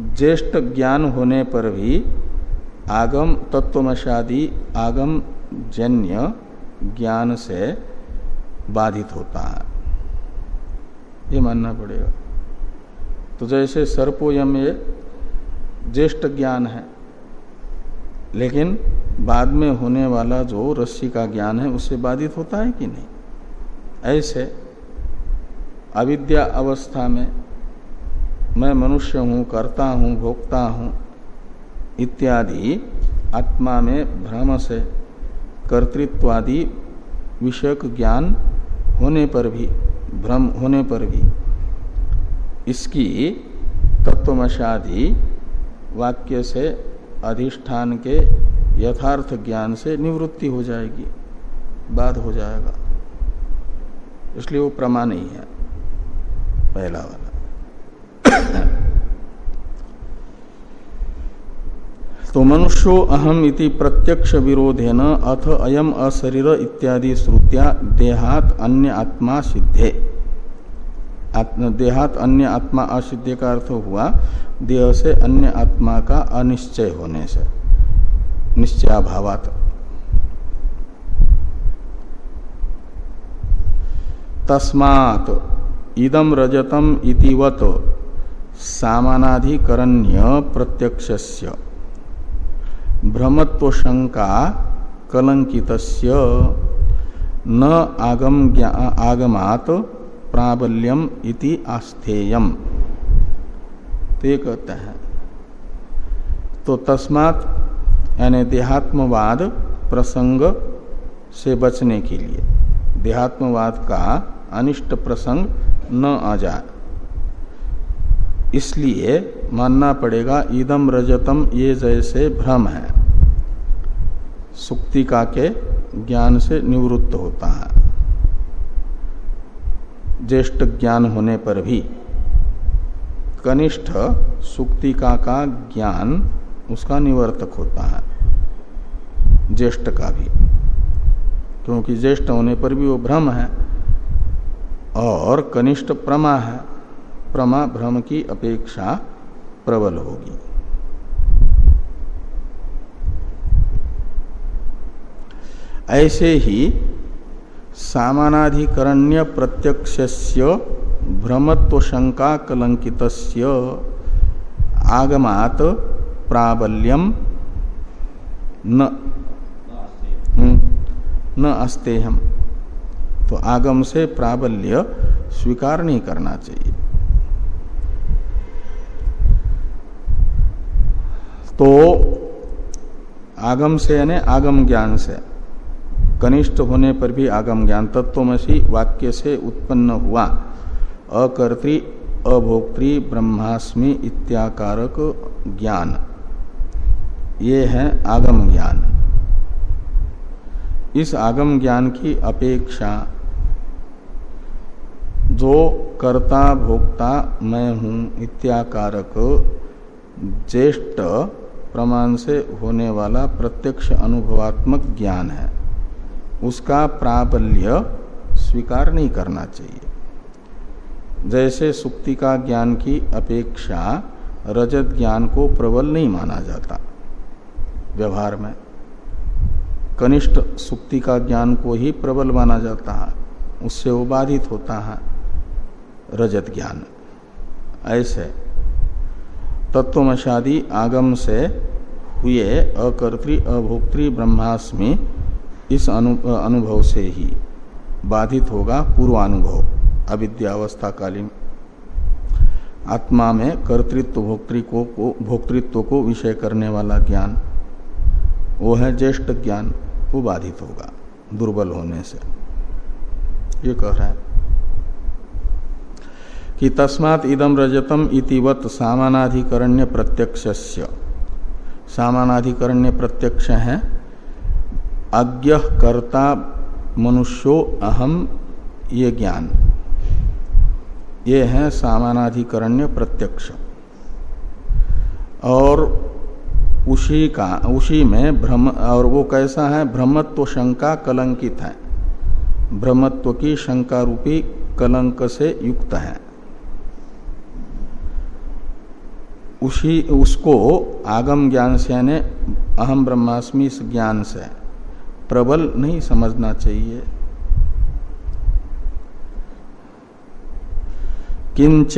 ज्येष्ठ ज्ञान होने पर भी आगम तत्वमशादी, आगम जन्य ज्ञान से बाधित होता है। ये मानना पड़ेगा। तो जैसे सर्पोयम ये ज्येष्ठ ज्ञान है। लेकिन बाद में होने वाला जो रस्सी का ज्ञान है, उससे बाधित होता है कि नहीं? ऐसे अविद्या अवस्था में मैं मनुष्य हूँ, करता हूँ भोगता हूँ, इत्यादि आत्मा में भ्रम से कर्तृत्वादि विषयक ज्ञान होने पर भी, भ्रम होने पर भी, इसकी तत्वमशादि वाक्य से, अधिष्ठान के यथार्थ ज्ञान से निवृत्ति हो जाएगी बाद हो जाएगा। इसलिए वो प्रमा नहीं है, पहला वाला। तो मनुष्यो अहम इति प्रत्यक्ष विरोधेन अथ अयम अशरीर इत्यादि श्रुतिया देहात अन्य आत्मा सिद्धे। देहात अन्य आत्मा असिद्धि का अर्थ हुआ, देह से अन्य आत्मा का अनिश्चय होने से, निश्चयाभावात। तस्मात इदम रजतम इतिवत सामानाधिकरण्य प्रत्यक्षस्य भ्रमत्व शंका कलंकित न आगम आगमात प्राबल्यम इति आस्थेयम। ते कहते हैं। तो तस्मात यानी देहात्मवाद प्रसंग से बचने के लिए, देहात्मवाद का अनिष्ट प्रसंग न आ जाए। इसलिए मानना पड़ेगा ईदम रजतम ये जैसे भ्रम है। सुक्तिका के ज्ञान से निवृत्त होता है। ज्येष्ठ ज्ञान होने पर भी कनिष्ठ सुक्तिका का ज्ञान उसका निवर्तक होता है, ज्येष्ठ का भी। क्योंकि ज्येष्ठ होने पर भी वो भ्रम है और कनिष्ठ प्रमा है, प्रमा भ्रम की अपेक्षा प्रबल होगी। ऐसे ही सामानाधिकरण्य प्रत्यक्ष भ्रमत्व शंका कलंकित आगमात प्राबल्यम न न अस्ते हम तो आगम से प्राबल्य स्वीकार नहीं करना चाहिए। तो आगम से यानी आगम ज्ञान से कनिष्ठ होने पर भी आगम ज्ञान तत्वमसी वाक्य से उत्पन्न हुआ। अकर्तृ अभोक्तृ ब्रह्मास्मि इत्याकारक ज्ञान। ये है आगम ज्ञान। इस आगम ज्ञान की अपेक्षा जो कर्ता, भोक्ता, मैं हूँ इत्याकारक, ज्येष्ठ प्रमाण से होने वाला प्रत्यक्ष अनुभवात्मक ज्ञान है। उसका प्राबल्य स्वीकार नहीं करना चाहिए। जैसे सुक्ति का ज्ञान की अपेक्षा रजत ज्ञान को प्रबल नहीं माना जाता व्यवहार में। कनिष्ठ सुक्ति का ज्ञान को ही प्रबल माना जाता है, उससे वो बाधित होता है रजत ज्ञान। ऐसे तत्वमशादी आगम से हुए अकर्तृ अभोक्तृ ब्रह्मास्मि इस अनु, अनुभव से ही बाधित होगा पूर्वानुभव अविद्यावस्था कालीन आत्मा में कर्तृत्व भोक्तृत्व को भोक्तृत्व को विषय करने वाला ज्ञान वो है ज्येष्ठ ज्ञान वो बाधित होगा दुर्बल होने से। ये कह रहा है कि तस्मात इदम रजतम इतिवत सामानाधिकरण्य प्रत्यक्ष सामानाधिकरण्य प्रत्यक्ष है अज्ञ कर्ता मनुष्यो अहम ये ज्ञान। ये है सामानाधिकरण्य प्रत्यक्ष। और उसी का, उसी में भ्रम और वो कैसा है? ब्रह्मत्व शंका कलंकित है। ब्रह्मत्व की शंका रूपी कलंक से युक्त है। उसी, उसको आगम ज्ञान से यानी अहम ब्रह्मास्मि ज्ञान से। प्रबल नहीं समझना चाहिए। किंच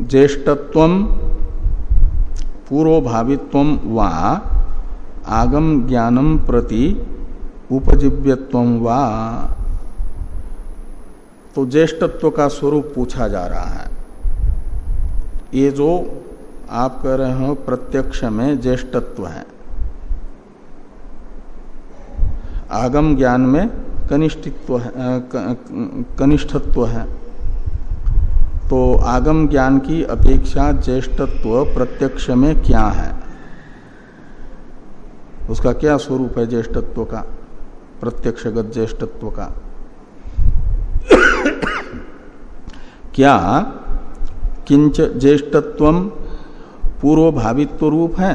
ज्येष्ठत्व, पूर्वभावित्व वा आगम ज्ञानम प्रति उपजीव्यत्व वा। तो ज्येष्ठत्व का स्वरूप पूछा जा रहा है। ये जो आप कह रहे हो प्रत्यक्ष में ज्येष्ठत्व है। आगम ज्ञान में कनिष्ठत्व है कनिष्ठत्व है। तो आगम ज्ञान की अपेक्षा ज्येष्ठत्व प्रत्यक्ष में क्या है? उसका क्या स्वरूप है ज्येष्ठत्व का? प्रत्यक्षगत ज्येष्ठत्व का। क्या किंच ज्येष्ठत्व पूर्व भावित्व रूप है?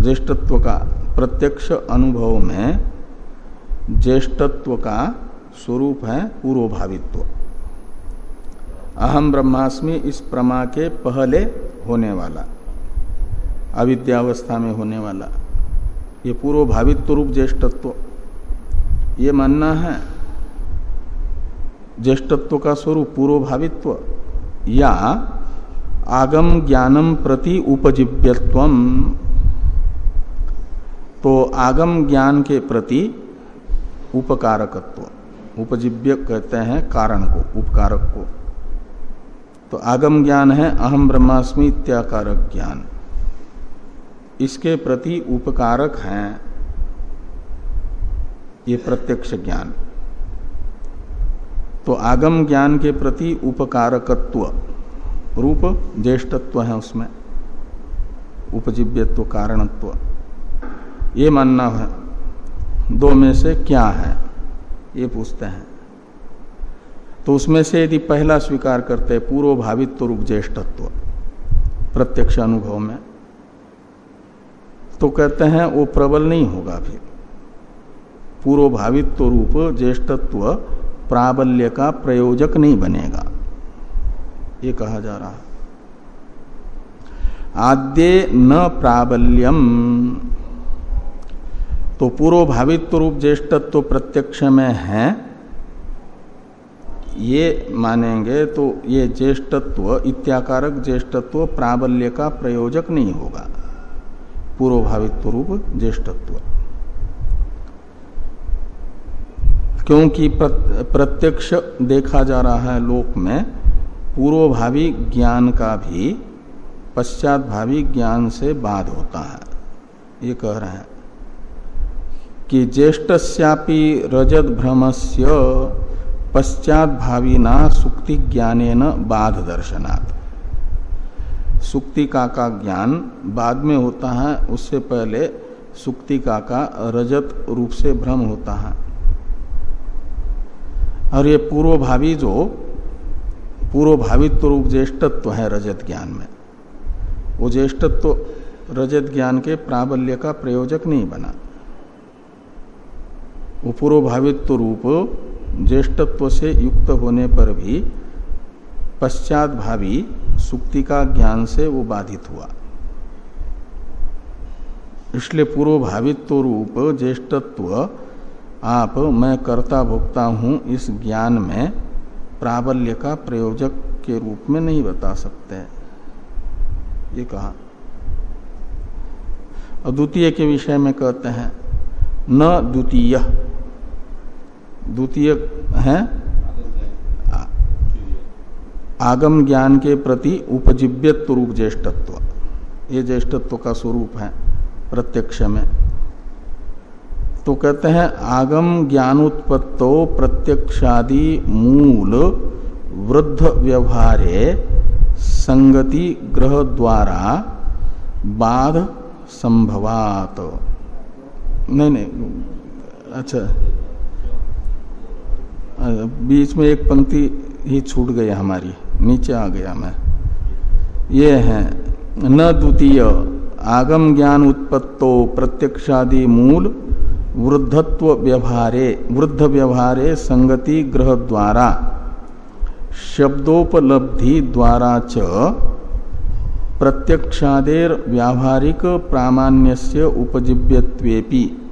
ज्येष्ठत्व का। प्रत्यक्ष अनुभव में ज्येष्ठत्व का स्वरूप है पूर्व भावित्व अहम ब्रह्मास्मि इस प्रमा के पहले होने वाला, अविद्यावस्था में होने वाला। ये पूर्व भावित्व रूप ज्येष्ठत्व। ये मानना है, ज्येष्ठत्व का स्वरूप पूर्व भावित्व या आगम ज्ञानम प्रति उपजीव्यत्व तो आगम ज्ञान के प्रति उपकारकत्व, उपजीव्य कहते हैं कारण को, उपकारक को। तो आगम ज्ञान है, अहम ब्रह्मास्मि इत्याकारक ज्ञान। इसके प्रति उपकारक हैं ये प्रत्यक्ष ज्ञान। तो आगम ज्ञान के प्रति उपकारकत्व, रूप, ज्येष्ठत्व है उसमें। उपजीव्यत्व, कारणत्व। ये मानना है। दो में से क्या है? ये पूछते हैं। तो उसमें से यदि पहला स्वीकार करते पूर्व भावित्व रूप ज्येष्ठत्व, प्रत्यक्ष अनुभव में तो कहते हैं वो प्रबल नहीं होगा फिर। पूर्व भावित्व रूप ज्येष्ठत्व प्राबल्य का प्रयोजक नहीं बनेगा। ये कहा जा रहा आद्य न प्राबल्यम। तो पूर्व भावित्व रूप ज्येष्ठत्व प्रत्यक्ष में है, ये मानेंगे तो ये ज्येष्ठत्व, इत्याकारक ज्येष्ठत्व प्राबल्य का प्रयोजक नहीं होगा। पूर्वभावित्व रूप ज्येष्ठत्व। क्योंकि प्रत्यक्ष देखा जा रहा है लोक में, पूर्वभावी ज्ञान का भी पश्चात भावी ज्ञान से बाध होता है। ये कह रहे हैं। कि ज्येष्ठस्यापि रजत भ्रमस्य पश्चात भावी ना सुक्ति ज्ञान बाध दर्शनात् सुक्तिका का ज्ञान बाद में होता है, उससे पहले सुक्तिका का रजत रूप से भ्रम होता है। और ये पूर्व भावी जो पूर्व भावित्व रूप ज्येष्ठत्व है रजत ज्ञान में, वो ज्येष्ठत्व रजत ज्ञान के प्राबल्य का प्रयोजक नहीं बना। वो पूर्व भावित्व रूप ज्येष्ठत्व से युक्त होने पर भी पश्चात भावी सुक्ति का ज्ञान से वो बाधित हुआ। इसलिए पूर्व भावित्व रूप ज्येष्ठत्व, आप, मैं कर्ता भोक्ता हूँ, इस ज्ञान में प्राबल्य का प्रयोजक के रूप में नहीं बता सकते ये कहा। अद्वितीय के विषय में कहते हैं, न द्वितीय। द्वितीय है? आगम ज्ञान के प्रति उपजीव्यत्व रूप ज्येष्ठत्व। ये ज्येष्ठत्व का स्वरूप है प्रत्यक्ष में। तो कहते हैं, आगम ज्ञानोत्पत्तो प्रत्यक्षादि मूल वृद्ध व्यवहारे संगति ग्रह द्वारा बाध संभवात। नहीं नहीं अच्छा। बीच में एक पंक्ति ही छूट गई हमारी, नीचे आ गया मैं। ये है, न द्वितीय, आगम ज्ञान उत्पत्तो प्रत्यक्षादि मूल वृद्धत्व व्यवहारे, वृद्ध व्यवहारे संगति ग्रह द्वारा, शब्दोपलब्धि द्वारा च प्रत्यक्षादेर व्यावहारिक प्रामाण्यस्य उपजीव्यत्वेपि।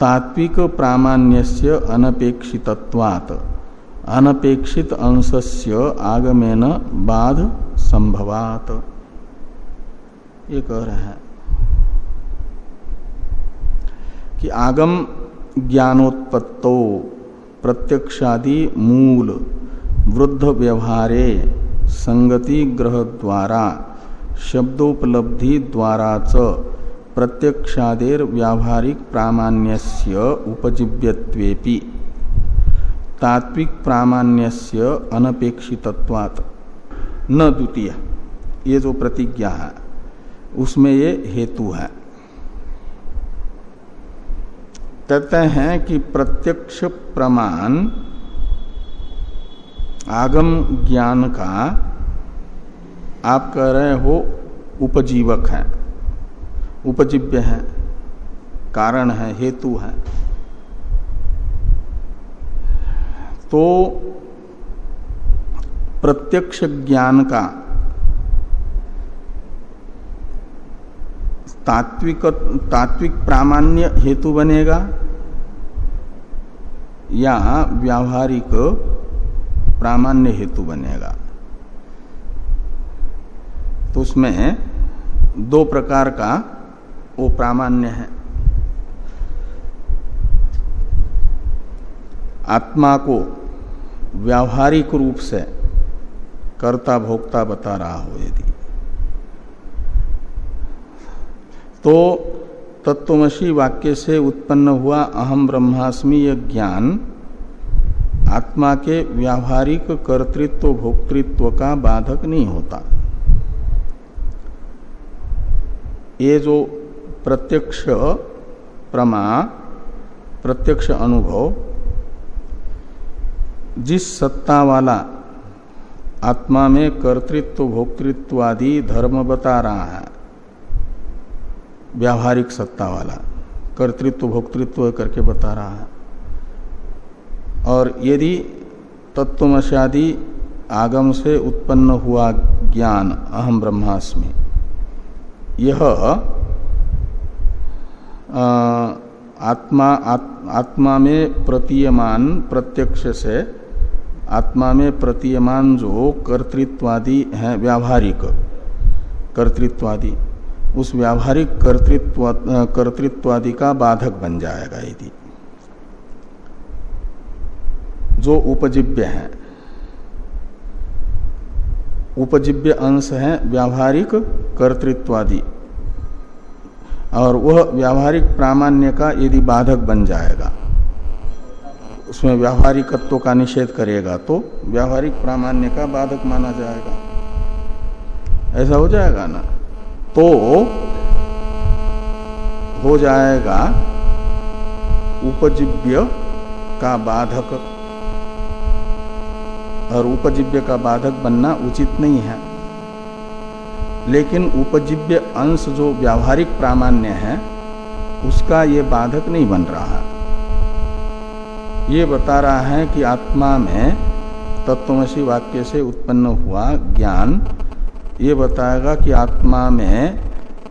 तात्विक प्रामाण्यस्य अनपेक्षितत्वात्। अनपेक्षित अंशस्य आगमेन बाध संभवात। ये कह रहे हैं कि आगम ज्ञानोत्पत्तो, प्रत्यक्षादि मूल, वृद्ध व्यवहारे, संगति ग्रह द्वारा, शब्दोपलब्धि द्वारा च प्रत्यक्षादेर व्यावहारिक प्रामाण्यस्य उपजीव्यत्वेपि तात्विक प्रामाण्यस्य अनपेक्षितत्वात्। न द्वितीय, ये जो प्रतिज्ञा है, उसमें ये हेतु है। कहते हैं कि प्रत्यक्ष प्रमाण आगम ज्ञान का आप कह रहे हो उपजीवक है। उपजीव्य है, कारण है, हेतु है। तो प्रत्यक्ष ज्ञान का तात्विक तात्विक प्रामाण्य हेतु बनेगा, या व्यावहारिक प्रामाण्य हेतु बनेगा। तो उसमें दो प्रकार का वो प्रामाण्य है। आत्मा को व्यावहारिक रूप से कर्ता भोक्ता बता रहा हो यदि। तो तत्वमसी वाक्य से उत्पन्न हुआ अहम ब्रह्मास्मि यह ज्ञान आत्मा के व्यावहारिक कर्तृत्व, भोक्तृत्व का बाधक नहीं होता। ये जो प्रत्यक्ष प्रमा, प्रत्यक्ष अनुभव। जिस सत्ता वाला आत्मा में कर्तृत्व, भोक्तृत्व आदि धर्म बता रहा है, व्यावहारिक सत्ता वाला, कर्तृत्व, भोक्तृत्व करके बता रहा है। और यदि तत्वमशादी आगम से उत्पन्न हुआ ज्ञान अहम ब्रह्मास्मि, यह आत्मा आत, आत्मा में प्रतीयमान प्रत्यक्ष से आत्मा में प्रतीयमान जो कर्तृत्वादि है व्यावहारिक कर्तृत्वादि उस व्यावहारिक कर्तृत्व कर्तृत्वादि का बाधक बन जाएगा यदि। जो उपजीव्य है उपजीव्य अंश है व्यावहारिक कर्तृत्वादि। और वह व्यावहारिक प्रामाण्य का यदि बाधक बन जाएगा, उसमें व्यावहारिकत्व का निषेध करेगा तो व्यावहारिक प्रामाण्य का बाधक माना जाएगा। ऐसा हो जाएगा ना? तो हो जाएगा उपजीव्य का बाधक। और उपजीव्य का बाधक बनना उचित नहीं है। लेकिन उपजीव्य अंश जो व्यावहारिक प्रामाण्य है, उसका ये बाधक नहीं बन रहा। ये बता रहा है कि आत्मा में तत्वमसी वाक्य से उत्पन्न हुआ ज्ञान, ये बताएगा कि आत्मा में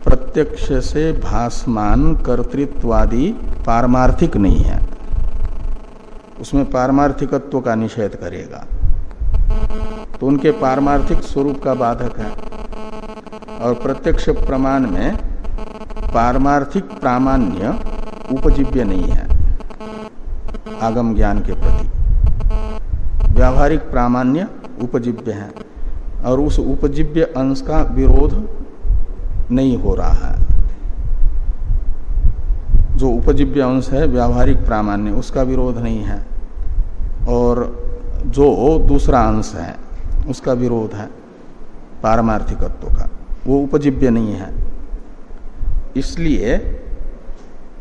प्रत्यक्ष से भासमान कर्तृत्वादि पारमार्थिक नहीं है। उसमें पारमार्थिकत्व का निषेध करेगा। तो उनके पारमार्थिक स्वरूप का बाधक है। और प्रत्यक्ष प्रमाण में पारमार्थिक प्रामाण्य उपजीव्य नहीं है, आगम ज्ञान के प्रति। व्यावहारिक प्रामाण्य उपजीव्य है, और उस उपजीव्य अंश का विरोध नहीं हो रहा है। जो उपजीव्य अंश है, व्यावहारिक प्रामाण्य, उसका विरोध नहीं है, और जो दूसरा अंश है, उसका विरोध है, पारमार्थिकत्व का। वो उपजीव्य नहीं है। इसलिए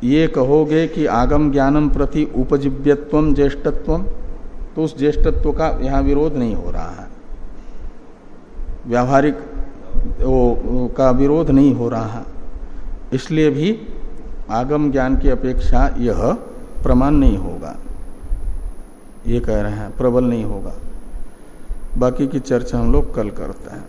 ये कहोगे कि आगम ज्ञानम प्रति उपजीव्यत्व ज्येष्ठत्व तो उस ज्येष्ठत्व का यहाँ विरोध नहीं हो रहा है। व्यावहारिक वो, का विरोध नहीं हो रहा है। इसलिए भी आगम ज्ञान की अपेक्षा यह प्रमाण नहीं होगा। ये कह रहे हैं, प्रबल नहीं होगा। बाकी की चर्चा हम लोग कल करते हैं।